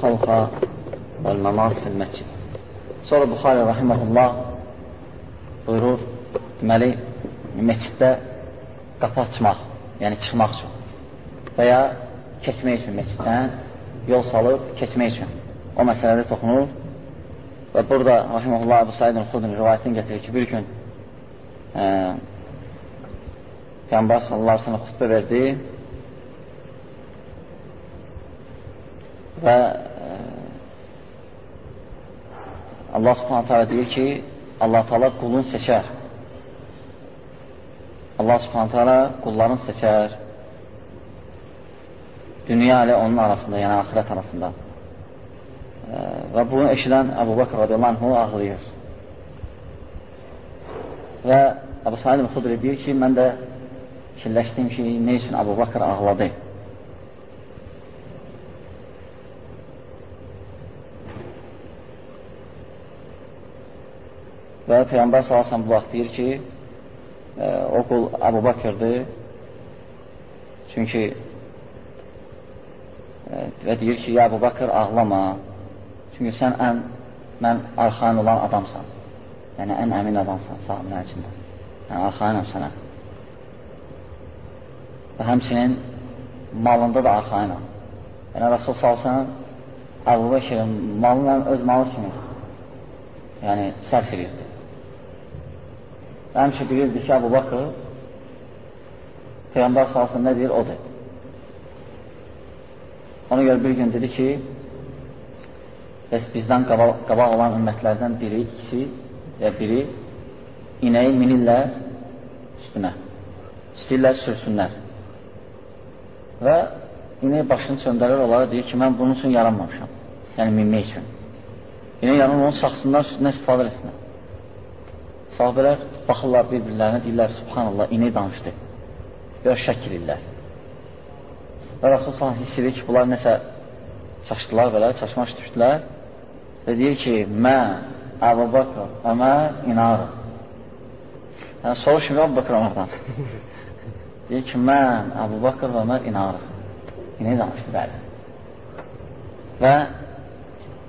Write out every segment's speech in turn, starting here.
xalqa vəl-məmat fil-məscid. Sonra Buxari rahiməhullah buyurur, deməli, məsciddə qapı açmaq, yəni çıxmaq üçün və ya keçmək üçün məsciddən yol salıb keçmək üçün o məsələdə toxunur və burada Rahimullah Əbu Saidin Xudun rivayətini gətirir ki, bir gün Peyğəmbər sallallahu aleyhi ve xutbə verdi və e, Allah subhanətə alə deyir ki, Allah taala qulun seçər. Allah subhanətə alə qulların seçər. Dünya ilə onun arasında, yəni axirət arasında. E, və bunu eşidən Əbu Bakr radiyallahu anhu ağlayır. Və Əbu Said Xudri deyir ki, mən də fikirləşdim ki, nə üçün Əbu Bakr ağladı? Və Peyğəmbər salasən bu vaxt deyir ki, e, o qul Əbu Bakırdır. Çünki e, və deyir ki, ya Əbu Bakır ağlama. Çünki sən ən, mən arxain olan adamsan. Yəni, ən əmin adamsan sahabilər içində. Yəni, arxainəm sənə. Və həmçinin malında da arxainəm. Yəni, Rasul salsan, Əbu Bəkirin malından öz malı kimi yəni, sərf edirdi. Və həmişə bilirdi ki, Əbu Bakır Peyğəmbər salsın nə deyir, odur. Ona görə bir gün dedi ki, bəs bizdən qabaq, qabaq olan ümmətlərdən biri, ikisi və biri inəyi minirlər üstünə. İstəyirlər sürsünlər. Və inək başını çöndərir, onlara deyir ki, mən bunun üçün yaranmamışam. Yəni, minmək üçün. İnək yanım onu saxsınlar, üstündən istifadə etsinlər. Sahabələr baxırlar bir-birlərinə, deyirlər, subhanallah, inək danışdı. Biraz şək edirlər. Və Rasul sana hiss edir ki, bunlar nəsə çaşdılar belə, çaşmaş düşdülər və deyir ki, mən Əbu Bakr və mən inarım. Yəni, soruşmuyor Əbu Bakr onlardan. deyir ki, mən Əbu Bakr və mən inarım. İnək danışdı, bəli. Və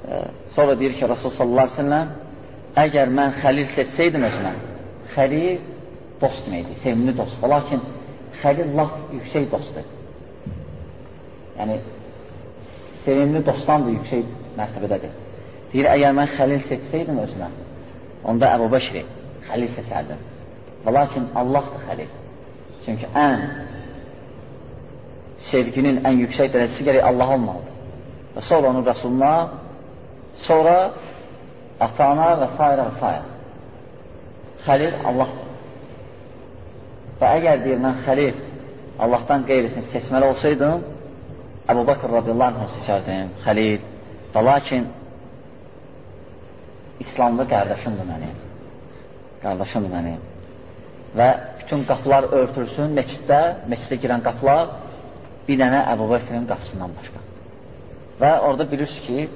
e, sonra deyir ki, Rasul sallallahu aleyhi ve sellem əgər mən xəlil seçsəydim özümə, xəlil dost deməkdir, sevimli dost. Lakin xəlil laf yüksək dostdur. Yəni, sevimli dostdan da yüksək mərtəbədədir. Deyir, əgər mən xəlil seçsəydim özümə, onda Əbu Bəşri xəlil seçərdim. Və lakin Allah da xəlil. Çünki ən sevginin ən yüksək dərəcəsi gərək Allah olmalıdır. Və sonra onu Rəsuluna, sonra ata-ana və s. və s. Xəlil Allahdır. Və əgər deyir, mən xəlil Allahdan qeyrisini seçməli olsaydım, Əbu Bakır radiyallahu anh seçərdim, xəlil. Və lakin İslamda qardaşımdır mənim. Qardaşımdır mənim. Və bütün qapılar örtülsün meçiddə, meçidə girən qapılar bir dənə Əbu Bakırın qapısından başqa. Və orada bilirsiniz ki,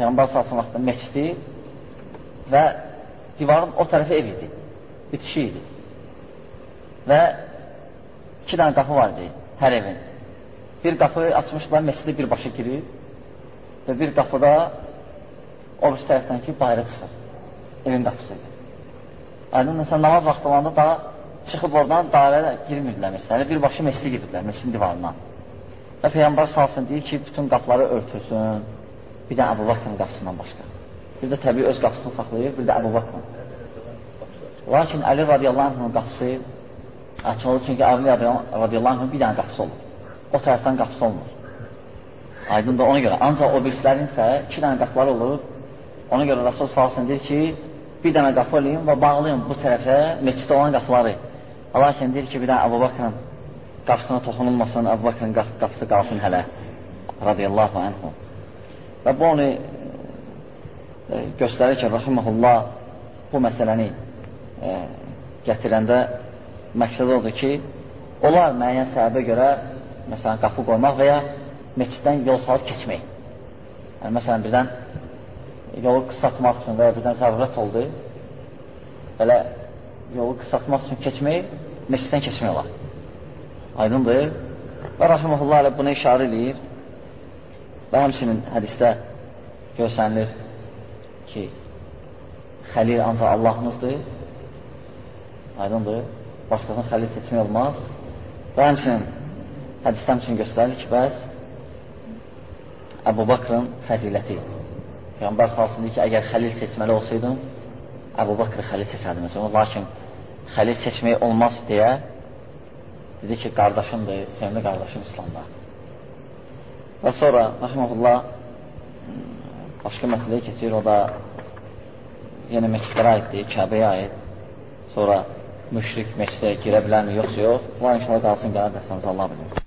Peyğəmbər vaxtında meçidi və divarın o tərəfi ev idi, bitişi idi. Və iki dənə qapı var idi hər evin. Bir qapı açmışlar, meçidi birbaşa girir və bir qapıda o bir tərəfdən ki, bayra çıxır. Evin qapısı idi. Aydın məsələn, namaz vaxtı olanda daha çıxıb oradan dairə girmirdilər məsələn, birbaşa meçidi girdilər, meçidin divarından. Və Peyğəmbər salsın deyir ki, bütün qapıları örtülsün, bir də Əbu Bakrın qapısından başqa. Bir də təbii öz qapısını saxlayır, bir də Əbu Bakrın. Lakin Əli radiyallahu anhın qapısı olur, çünki Əli radiyallahu anhın bir dənə qapısı olur. O tərəfdən qapısı olmur. Aydın da ona görə. Ancaq o birislərin isə iki dənə qapıları olur. Ona görə Rasul salsın deyir ki, bir dənə qapı olayım və bağlayın bu tərəfə meçiddə olan qapıları. Lakin deyir ki, bir dənə Əbu Bakrın qapısına toxunulmasın, Əbu Bakrın qapısı qalsın hələ. Radiyallahu anhum. Və bu onu e, göstərir ki, Rahiməhullah bu məsələni e, gətirəndə məqsəd odur ki, onlar müəyyən səbəbə görə məsələn, qapı qoymaq və ya meçiddən yol salıb keçmək. Yəni, məsələn, birdən yolu qısaltmaq üçün və ya birdən zərurət oldu, belə yolu qısaltmaq üçün keçmək, meçiddən keçmək olar. Aydındır. Və Rahiməhullah ilə buna işarə edir. Və həmçinin hədisdə görsənilir ki, xəlil ancaq Allahımızdır, aydındır, başqasının xəlil seçmək olmaz. Və həmçinin hədisdə həmçinin göstərilir ki, bəs Əbu Bakrın fəziləti. Peyğəmbər salsın ki, əgər xəlil seçməli olsaydım, Əbu Bakrı xəlil seçərdim. Lakin xəlil seçmək olmaz deyə dedi ki, qardaşımdır, sevimli qardaşım İslamda. Və sonra, rəhməhullah, başqa məsələyə keçir, o da yenə məscidlərə aiddir, Kəbəyə aid. Sonra müşrik məscidə girə bilərmi, yoxsa yox. Var inşallah qalsın, qərar dəstəmiz Allah bilir.